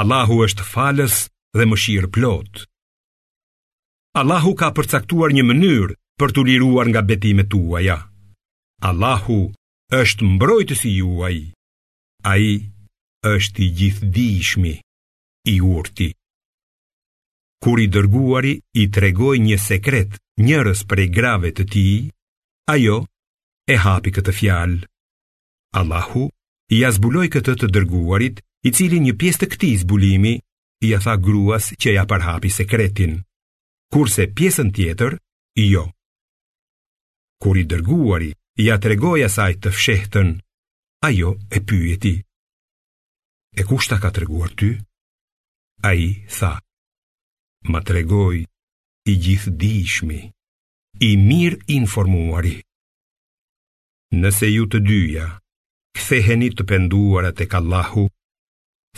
Allahu është falës dhe mëshirëplotë. Allahu ka përcaktuar një mënyrë për t'u liruar nga betimet tuaja. Allahu është mbrojtësi juaj, ai është i gjithëdijshmi, i urti. Kur i dërguari i tregoi një sekret njërës prej grave të tij, ajo e hapi këtë fjalë. Allahu ia zbuloi këtë të dërguarit, i cili një pjesë të këtij zbulimi ia tha gruas që ia përhapi sekretin, kurse pjesën tjetër jo. Kur i dërguari ia tregoi asaj të fshehtën, ajo e pyeti: E kush ta ka treguar ty? Ai tha: Ma tregoi i gjithëdijshmi, i mirinformuari. Nëse ju të dyja ktheheni të penduara tek Allahu,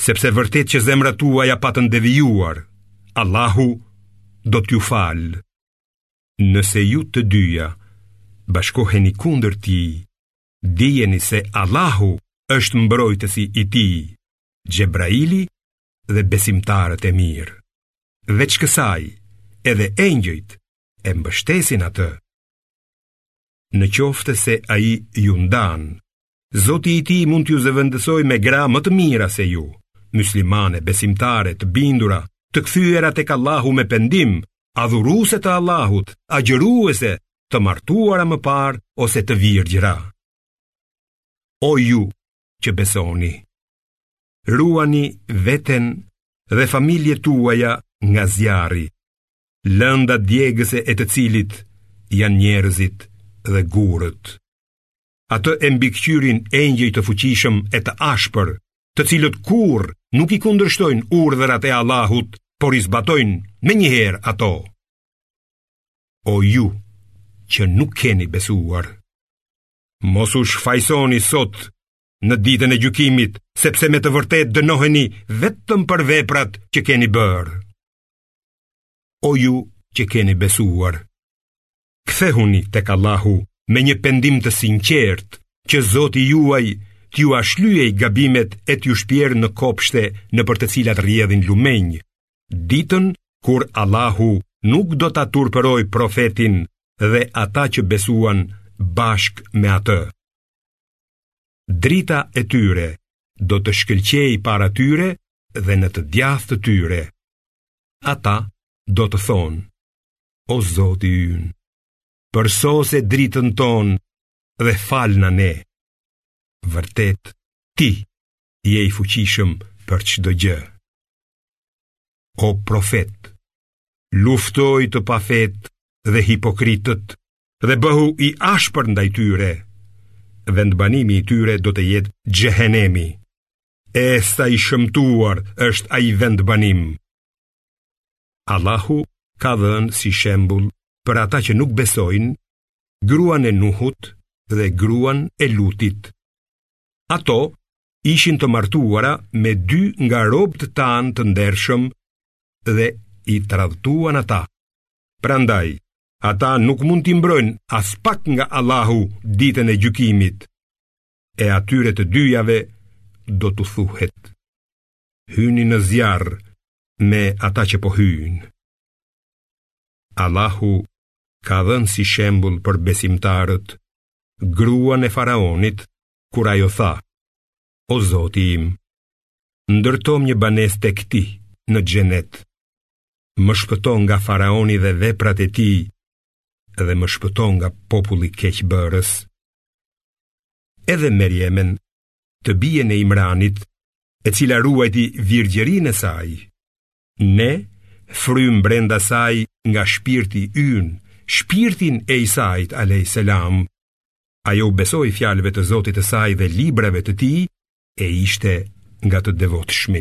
sepse vërtet që zemrat tuaja patën devijuar, Allahu do t'ju falë. Nëse ju të dyja bashkoheni kundër tij, dijeni se Allahu është mbrojtësi i tij, Xhebraili dhe besimtarët e mirë. Veç kësaj, edhe engjëjt e mbështesin atë. Në qoftë se ai ju ndan, Zoti i tij mund t'ju zëvendësojë me gra më të mira se ju, myslimane, besimtare, të bindura, të kthyera tek Allahu me pendim, adhuruese të Allahut, agjëruese, të martuara më parë ose të virgjëra. O ju që besoni, Ruani veten dhe familjet tuaja nga zjarri, lënda djegëse e të cilit janë njerëzit dhe gurët. Atë e mbikëqyrin engjëj të fuqishëm e të ashpër, të cilët kurrë nuk i kundërshtojnë urdhrat e Allahut, por i zbatojnë menjëherë ato. O ju që nuk keni besuar, mos u shfajsoni sot në ditën e gjykimit, sepse me të vërtetë dënoheni vetëm për veprat që keni bërë. O ju që keni besuar, kthehuni tek Allahu me një pendim të sinqertë, që zoti juaj t'jua shlyejë gabimet e t'ju shpjerë në kopshte nëpër të cilat rjedhin lumenj, ditën kur Allahu nuk do ta turpërojë profetin dhe ata që besuan bashkë me atë. Drita e tyre do të shkëlqejë para tyre dhe në të djathtë të tyre. Ata do të thonë, o zoti ynë, përsose dritën tonë dhe falna ne. Vërtet, ti je i fuqishëm për çdo gjë. O profet, luftoji të pafetë dhe hipokritët dhe bëhu i ashpër ndaj tyre. Vendbanimi i tyre do të jetë xhehenemi. E sa i shëmtuar është ai vendbanim. Allahu ka dhënë si shembull për ata që nuk besojnë gruan e Nuhut dhe gruan e Lutit. Ato ishin të martuara me dy nga robët tanë të ndershëm dhe i tradhtuan ata. Prandaj, ata nuk mund t'i mbrojnë aspak nga Allahu ditën e gjykimit, e atyre të dyjave do t'u thuhet. Hyni në zjarr me ata që po hyjnë. Allahu ka dhënë si shembul për besimtarët, gruan e faraonit, kur ajo tha, O Zoti im, ndërtomë një banesë tek ti në xhenet, më shpëto nga faraoni dhe veprat e tij, dhe më shpëto nga populli keqbërës. Edhe Merjemen të bijën e Imranit, e cila ruajti virgjërinë e saj, ne frymë brenda saj nga shpirti ynë, shpirtin e Isait a.s. Ajo u besoi fjalëve të Zotit të saj dhe librave të tij e ishte nga të devotshmit.